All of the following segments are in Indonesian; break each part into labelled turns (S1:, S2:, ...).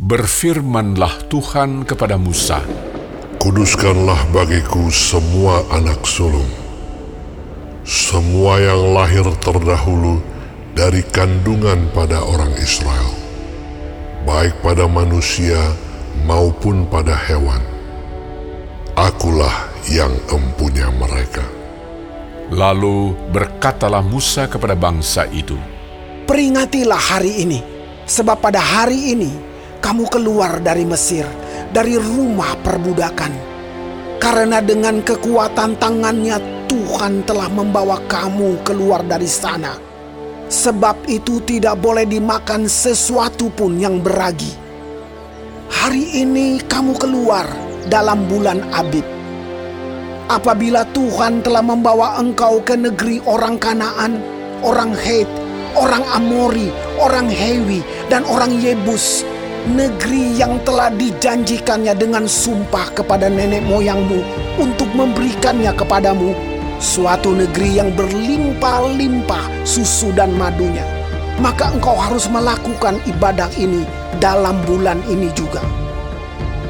S1: Berfirmanlah Tuhan kepada Musa,
S2: Kuduskanlah bagiku semua anak sulung, semua yang lahir terdahulu dari kandungan pada orang Israel, baik pada manusia maupun pada hewan. Akulah yang empunya mereka.
S1: Lalu berkatalah Musa kepada bangsa itu,
S3: Peringatilah hari ini, sebab pada hari ini kamu keluar dari Mesir, dari rumah perbudakan. Karena dengan kekuatan tangannya Tuhan telah membawa kamu keluar dari sana. Sebab itu tidak boleh dimakan sesuatu pun yang beragi. Hari ini kamu keluar dalam bulan Abib. Apabila Tuhan telah membawa engkau ke negeri orang Kanaan, orang Het, orang Amori, orang Hewi, dan orang Yebus, negeri yang telah dijanjikannya dengan sumpah kepada nenek moyangmu untuk memberikannya kepadamu, suatu negeri yang berlimpah-limpah susu dan madunya. Maka engkau harus melakukan ibadah ini dalam bulan ini juga.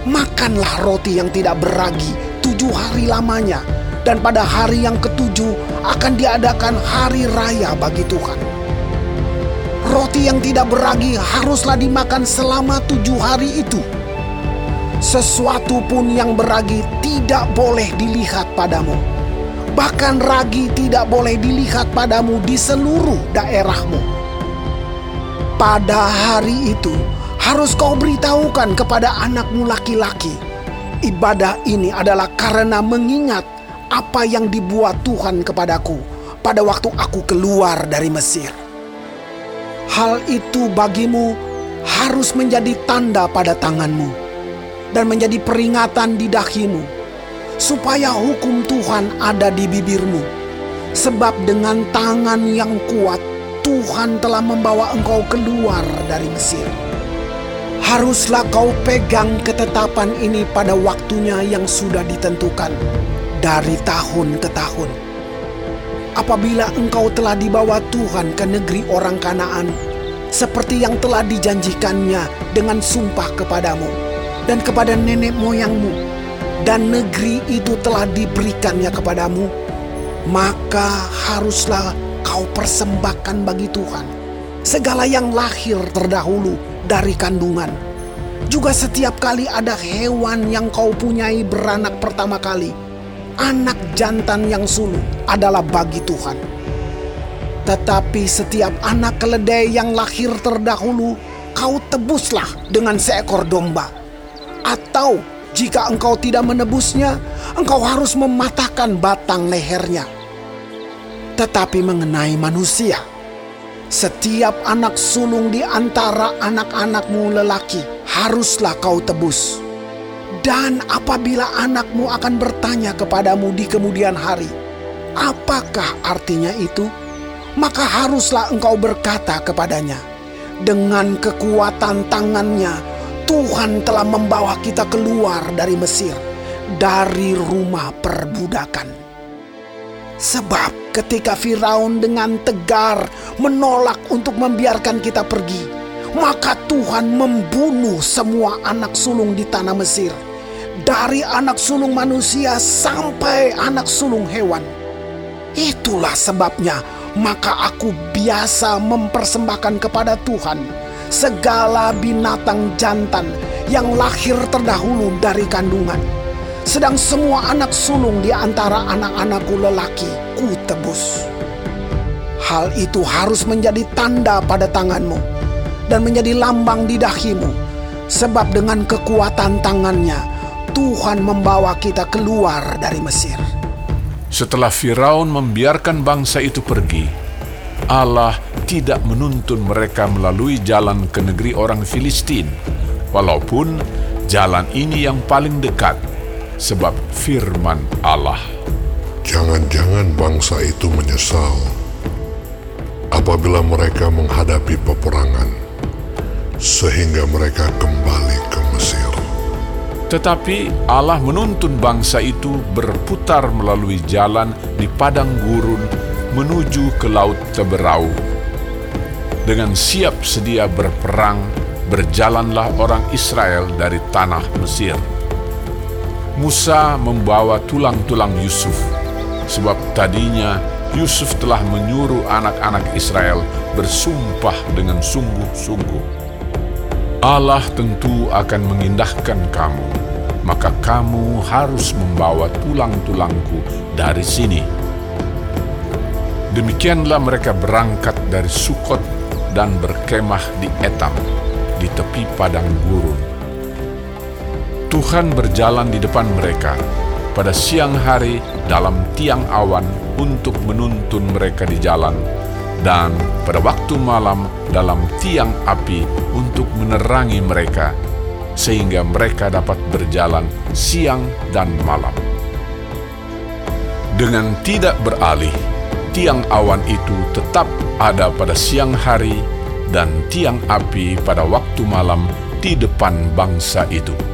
S3: Makanlah roti yang tidak beragi tujuh hari lamanya, dan pada hari yang ketujuh akan diadakan hari raya bagi Tuhan. Roti yang tidak beragi haruslah dimakan selama tujuh hari itu. Sesuatu pun yang beragi tidak boleh dilihat padamu. Bahkan ragi tidak boleh dilihat padamu di seluruh daerahmu. Pada hari itu harus kau beritahukan kepada anakmu laki-laki. Ibadah ini adalah karena mengingat apa yang dibuat Tuhan kepadaku pada waktu aku keluar dari Mesir. Hal itu bagimu harus menjadi tanda pada tanganmu dan menjadi peringatan di dahimu, supaya hukum Tuhan ada di bibirmu. Sebab dengan tangan yang kuat Tuhan telah membawa engkau keluar dari Mesir. Haruslah kau pegang ketetapan ini pada waktunya yang sudah ditentukan dari tahun ke tahun apabila engkau telah dibawa Tuhan ke negeri orang Kanaan, seperti yang telah dijanjikannya dengan sumpah kepadamu dan kepada nenek moyangmu, dan negeri itu telah diberikannya kepadamu, maka haruslah kau persembahkan bagi Tuhan segala yang lahir terdahulu dari kandungan. Juga setiap kali ada hewan yang kau punyai beranak pertama kali, anak jantan yang sulung adalah bagi Tuhan. Tetapi setiap anak keledai yang lahir terdahulu, kau tebuslah dengan seekor domba. Atau jika engkau tidak menebusnya, engkau harus mematahkan batang lehernya. Tetapi mengenai manusia, setiap anak sulung di antara anak-anakmu lelaki haruslah kau tebus. Dan apabila anakmu akan bertanya kepadamu di kemudian hari, apakah artinya itu? Maka haruslah engkau berkata kepadanya, dengan kekuatan tangannya Tuhan telah membawa kita keluar dari Mesir, dari rumah perbudakan. Sebab ketika Firaun dengan tegar menolak untuk membiarkan kita pergi, maka Tuhan membunuh semua anak sulung di tanah Mesir, dari anak sulung manusia sampai anak sulung hewan. Itulah sebabnya, maka aku biasa mempersembahkan kepada Tuhan segala binatang jantan yang lahir terdahulu dari kandungan. Sedang semua anak sulung di antara anak-anakku lelaki ku tebus. Hal itu harus menjadi tanda pada tanganmu dan menjadi lambang di dahimu. Sebab dengan kekuatan tangannya Tuhan membawa kita keluar dari Mesir.
S1: Setelah Firaun membiarkan bangsa itu pergi, Allah tidak menuntun mereka melalui jalan ke negeri orang Filistin, walaupun jalan ini yang paling dekat, sebab firman Allah.
S2: Jangan-jangan bangsa itu menyesal apabila mereka menghadapi peperangan, sehingga mereka kembali ke Mesir.
S1: Tetapi Allah menuntun bangsa itu berputar melalui jalan di padang gurun menuju ke Laut Teberau dengan siap sedia berperang berjalanlah orang Israel dari tanah Mesir. Musa membawa tulang-tulang Yusuf, sebab tadinya Yusuf telah menyuruh anak-anak Israel bersumpah dengan sungguh-sungguh. Allah tentu akan mengindahkan kamu, maka kamu harus membawa tulang-tulangku dari sini. Demikianlah mereka berangkat dari Sukot dan berkemah di Etam, di tepi padang gurun. Tuhan berjalan di depan mereka pada siang hari dalam tiang awan untuk menuntun mereka di jalan dan pada waktu malam dalam tiang api untuk menerangi mereka, sehingga mereka dapat berjalan siang dan malam. Dengan tidak beralih, tiang awan itu tetap ada pada siang hari dan tiang api pada waktu malam di depan bangsa itu.